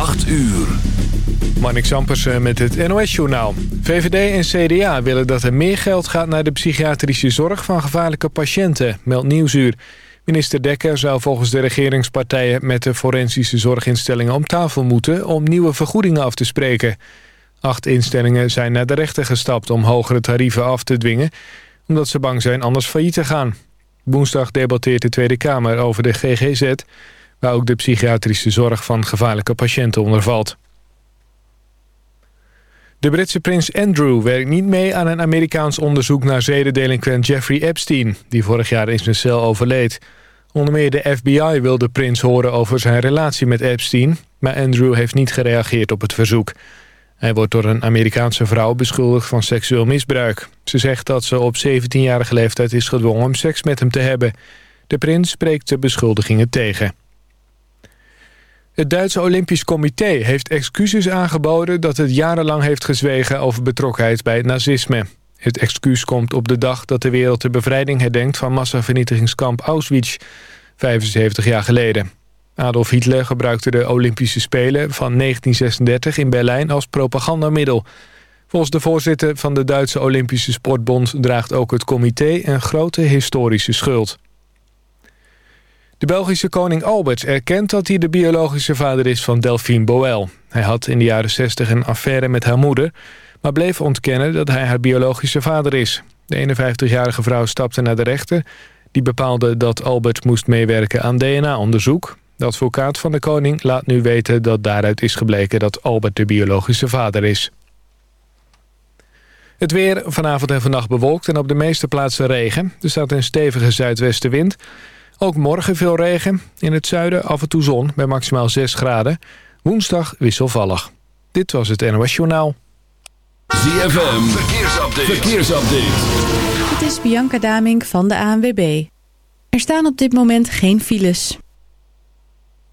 8 uur. Marnik Sampersen met het NOS-journaal. VVD en CDA willen dat er meer geld gaat naar de psychiatrische zorg van gevaarlijke patiënten, meldt Nieuwsuur. Minister Dekker zou volgens de regeringspartijen met de forensische zorginstellingen om tafel moeten om nieuwe vergoedingen af te spreken. Acht instellingen zijn naar de rechter gestapt om hogere tarieven af te dwingen, omdat ze bang zijn anders failliet te gaan. Woensdag debatteert de Tweede Kamer over de GGZ, waar ook de psychiatrische zorg van gevaarlijke patiënten onder valt. De Britse prins Andrew werkt niet mee aan een Amerikaans onderzoek naar zedendelinquent Jeffrey Epstein, die vorig jaar in zijn cel overleed. Onder meer de FBI wil de prins horen over zijn relatie met Epstein, maar Andrew heeft niet gereageerd op het verzoek. Hij wordt door een Amerikaanse vrouw beschuldigd van seksueel misbruik. Ze zegt dat ze op 17-jarige leeftijd is gedwongen om seks met hem te hebben. De prins spreekt de beschuldigingen tegen. Het Duitse Olympisch Comité heeft excuses aangeboden... dat het jarenlang heeft gezwegen over betrokkenheid bij het nazisme. Het excuus komt op de dag dat de wereld de bevrijding herdenkt... van massavernietigingskamp Auschwitz, 75 jaar geleden. Adolf Hitler gebruikte de Olympische Spelen van 1936 in Berlijn als propagandamiddel. Volgens de voorzitter van de Duitse Olympische Sportbond... draagt ook het comité een grote historische schuld. De Belgische koning Albert erkent dat hij de biologische vader is van Delphine Boel. Hij had in de jaren 60 een affaire met haar moeder... maar bleef ontkennen dat hij haar biologische vader is. De 51-jarige vrouw stapte naar de rechter. Die bepaalde dat Albert moest meewerken aan DNA-onderzoek. De advocaat van de koning laat nu weten dat daaruit is gebleken... dat Albert de biologische vader is. Het weer vanavond en vannacht bewolkt en op de meeste plaatsen regen. Er staat een stevige zuidwestenwind... Ook morgen veel regen. In het zuiden af en toe zon bij maximaal 6 graden. Woensdag wisselvallig. Dit was het NOS Journaal. ZFM, verkeersupdate. verkeersupdate. Het is Bianca Damink van de ANWB. Er staan op dit moment geen files.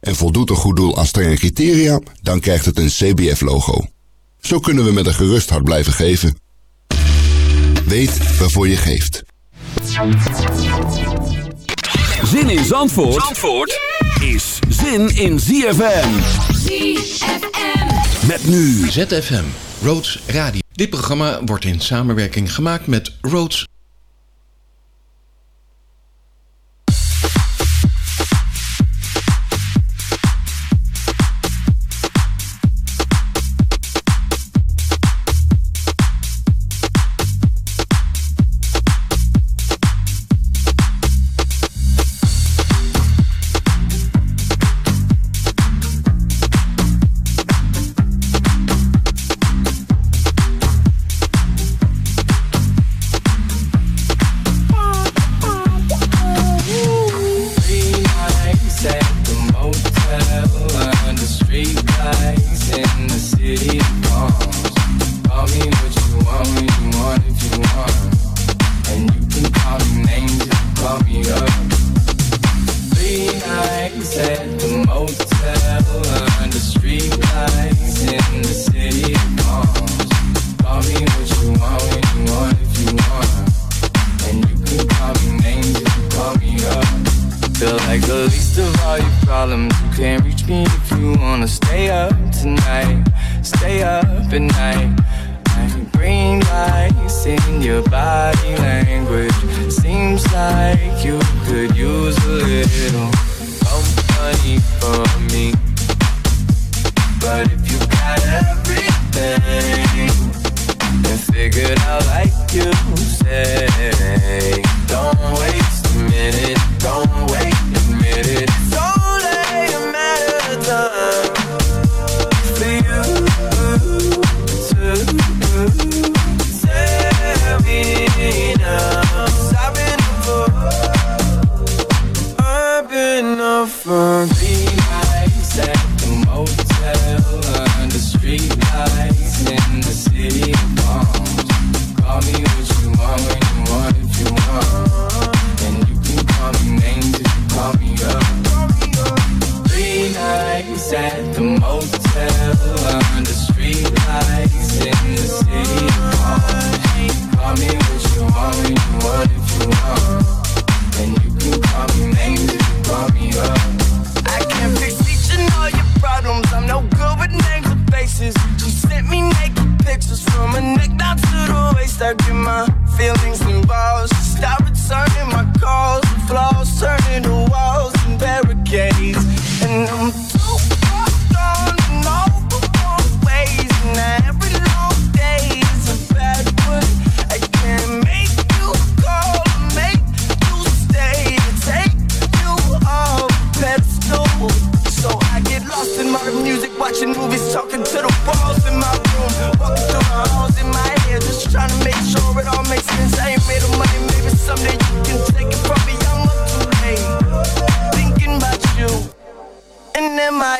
En voldoet een goed doel aan strenge criteria, dan krijgt het een CBF-logo. Zo kunnen we met een gerust hart blijven geven. Weet waarvoor je geeft. Zin in Zandvoort, Zandvoort is zin in ZFM. ZFM. Met nu ZFM, Roads Radio. Dit programma wordt in samenwerking gemaakt met Roads your body language. Seems like you could use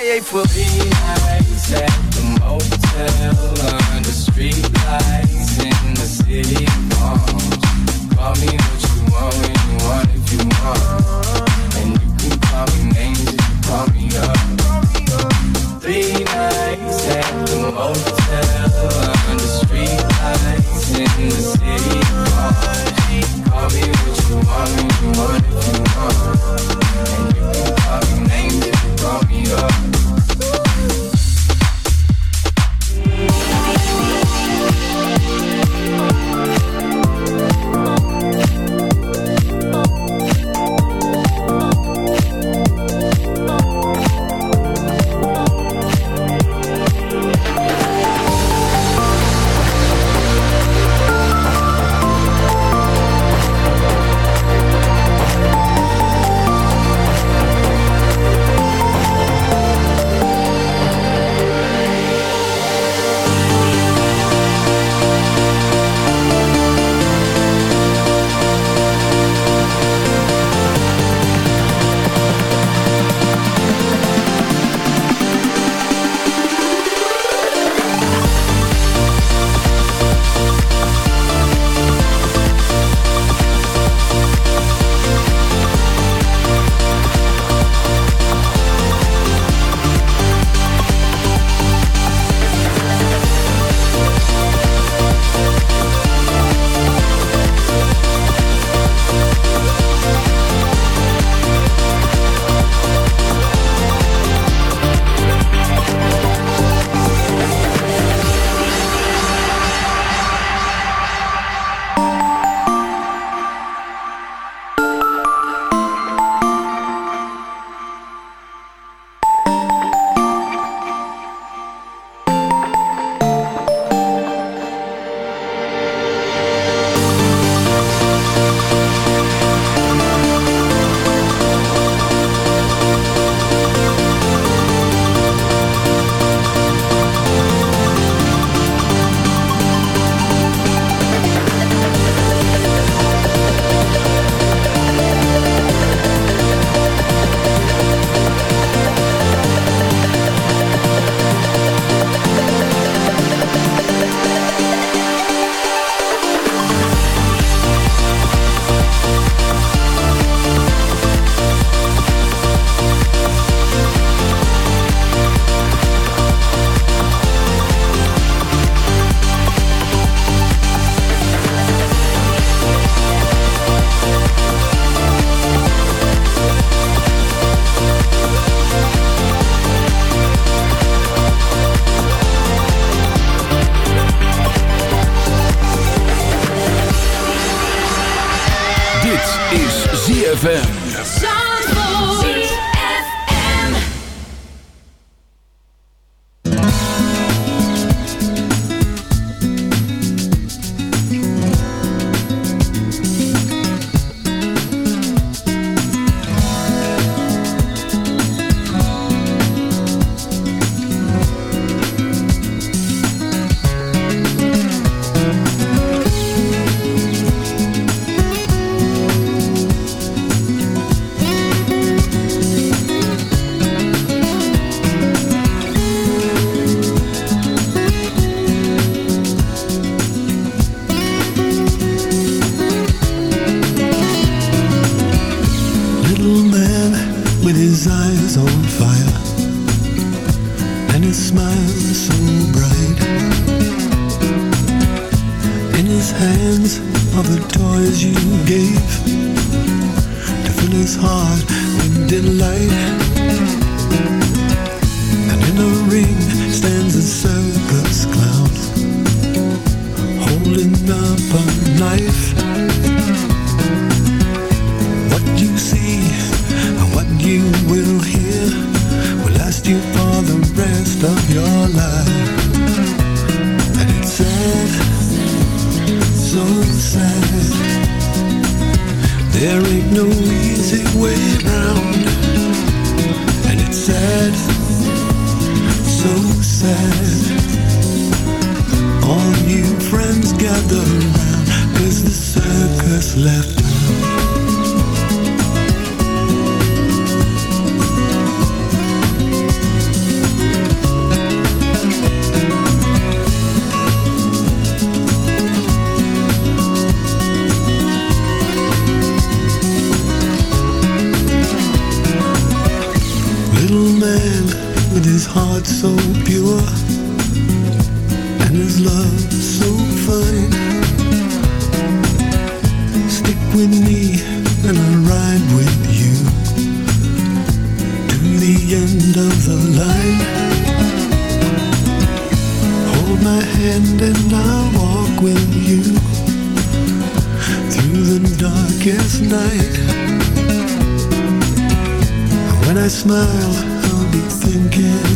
CIA for Nights at the motel Under streetlights in the city of Call me what you want when you want if you want. And you can call me names if you call me up. Three nights at the motel. When I smile, I'll be thinking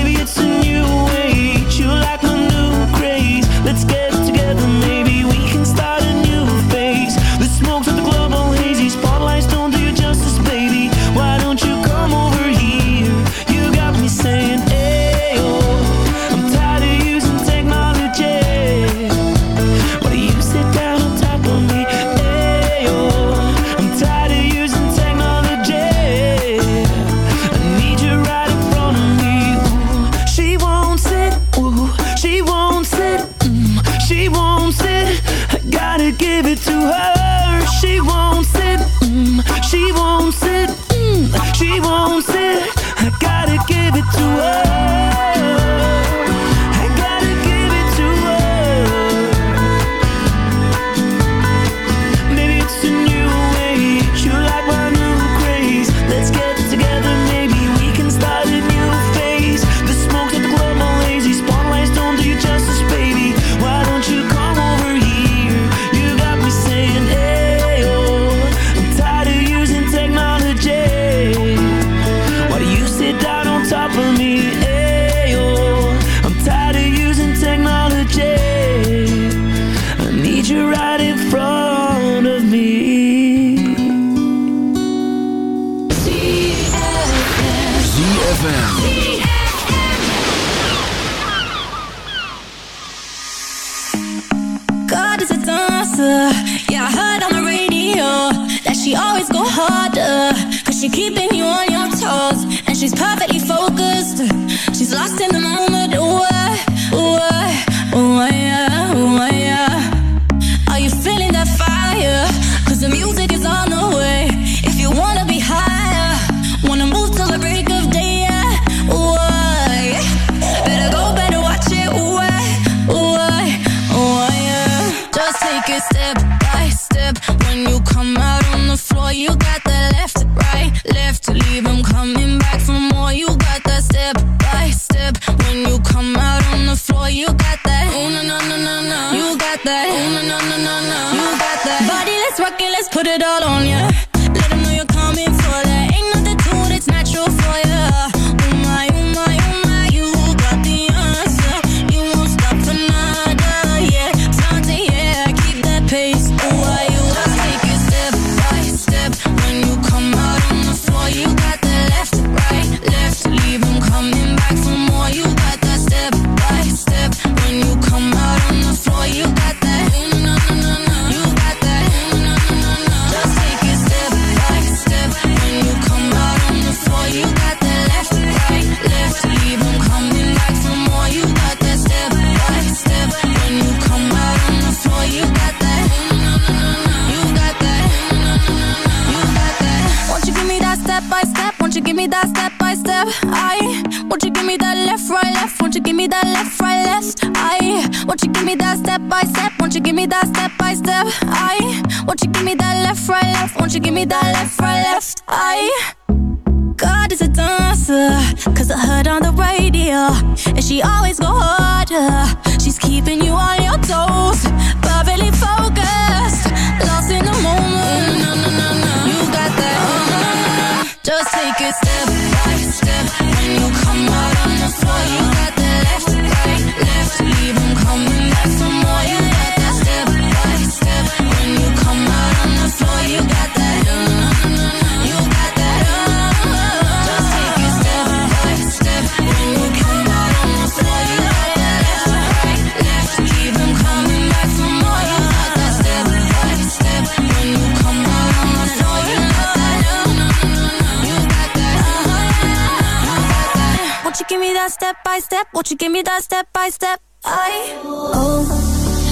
Give me that step by step? I oh,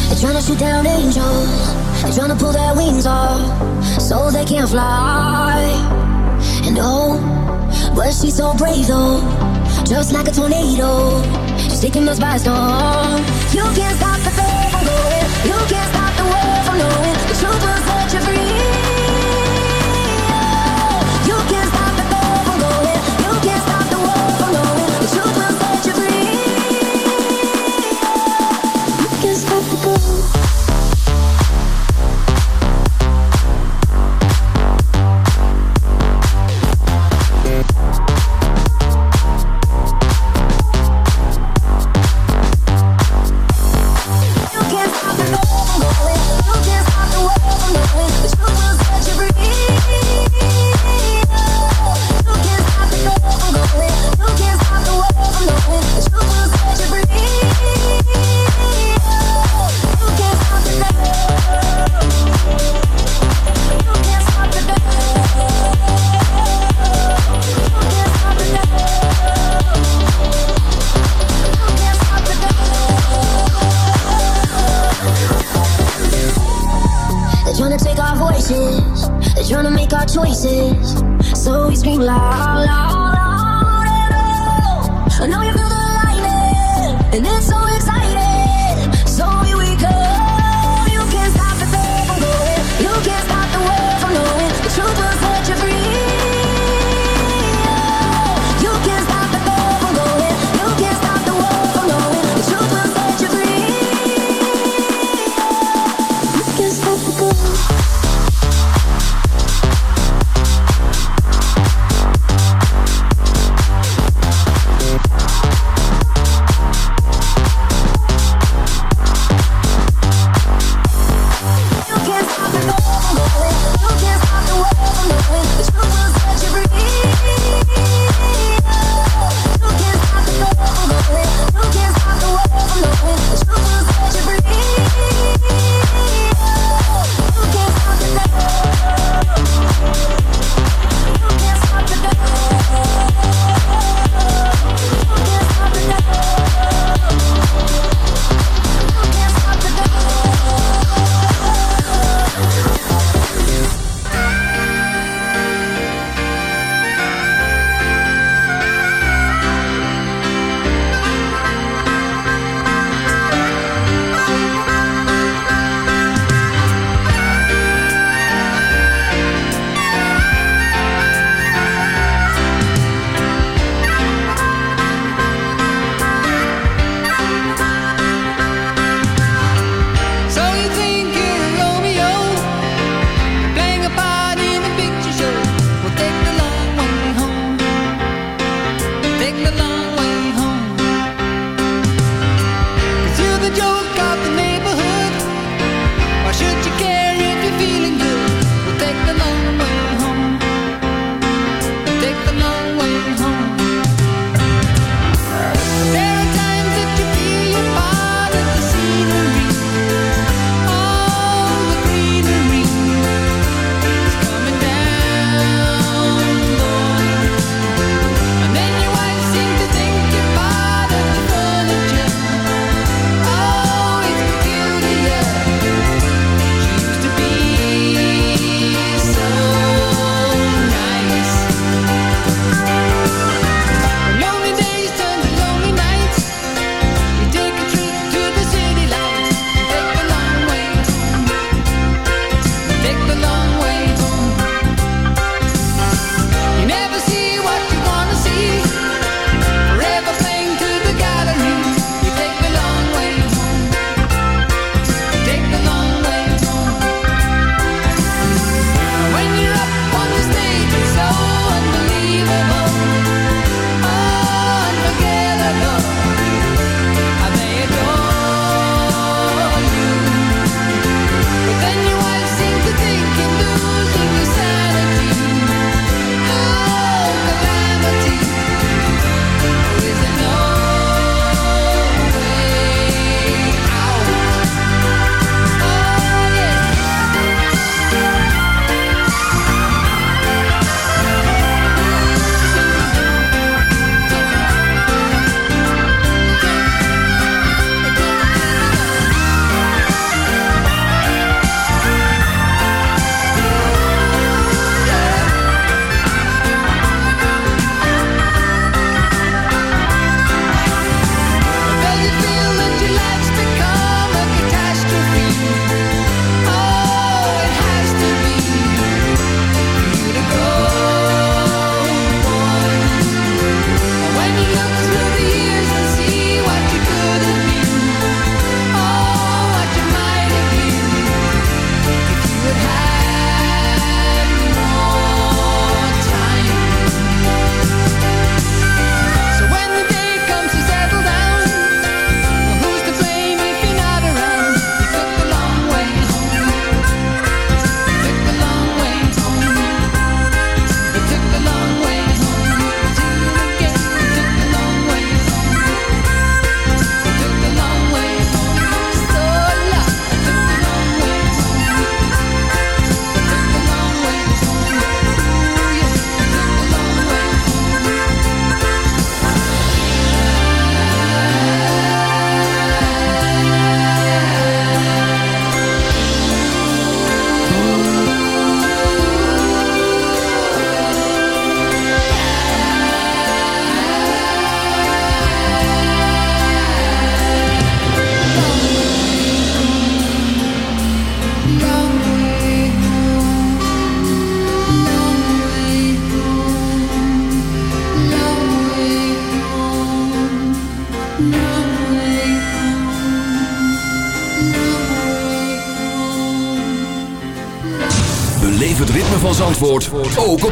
they're trying to shoot down angels. They're trying to pull their wings off so they can't fly. And oh, but she's so brave though, just like a tornado. She's taking us by storm. You can't stop the flow from going. You can't stop the world from knowing.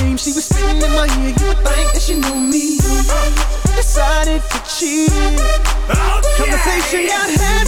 game she was spitting in my ear. You would think that she knew me. Decided to cheat. Oh, okay. Conversation got heavy.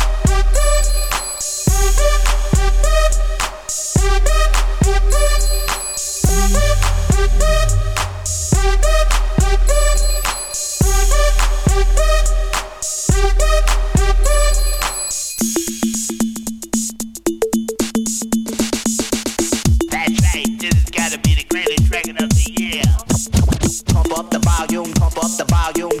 The volume,